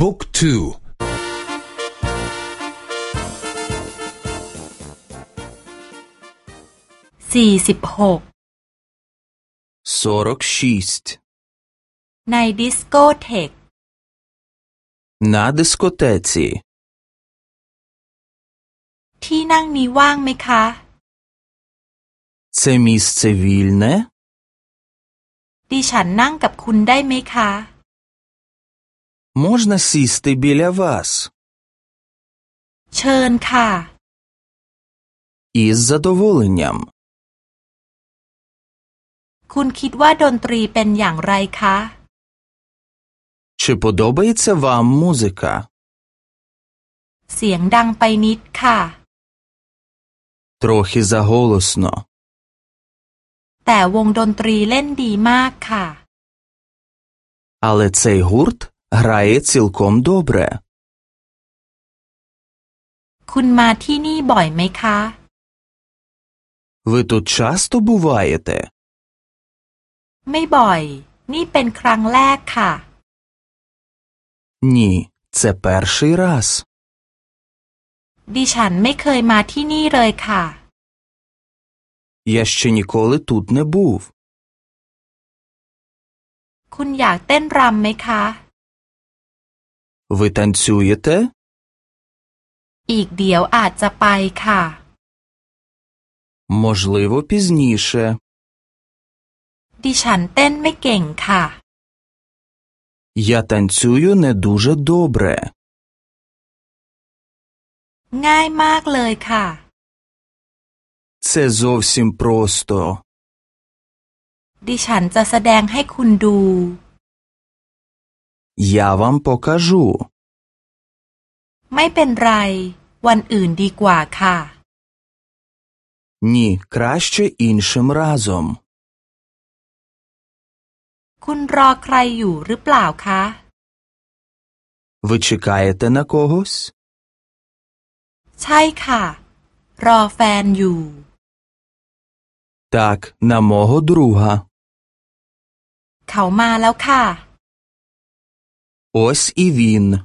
บุ๊กทูสี่สิบหกในดิสโกเทก На дискотеці ที่นั่งนี้ว่างไหมคะ Це місце вільне? ดิฉันนั่งกับคุณได้ไหมคะ Можна сісти біля вас? เชิญค่ะ Із задоволенням. คุณคิดว่าดนตรีเป็นอย่างไรคะ Чи подобається вам музика? เสียงดังไปนิดค่ะ Трохи заголосно. แต่วงดนตรีเล่นดีมากค่ะ Але цей гурт грає цілком добре. คุณมาที่นี่บ่อยไหมคะ Ви тут часто буваєте? ไม่บ่อย นี่เป็นครั้งแรกค่ะ Ні, це перший раз. ดิฉันไม่เคยมาที่นี่เลยค่ะ Я ще ніколи тут не був. คุณอยากเต้นรำไหมคะ Ви танцюєте? อีกเดี๋ยวอาจจะไปค่ะ Можливо, пізніше. ดิฉันเต้นไม่เก่งค่ะ Я танцюю не дуже добре. ง่ายมากเลยค่ะ Це зовсім просто. ดิฉันจะแสดงให้คุณดู Я вам покажу. ไม่เป็นไร วันอื่นดีกว่าค่ะ Ні, краще іншим разом. คุณรอใครอยู่หรือเปล่าคะ Ви чекаєте на когось? ใช่ค่ะ รอแฟนอยู่ Так, на мого друга. เขามาแล้วค่ะ Ось і він.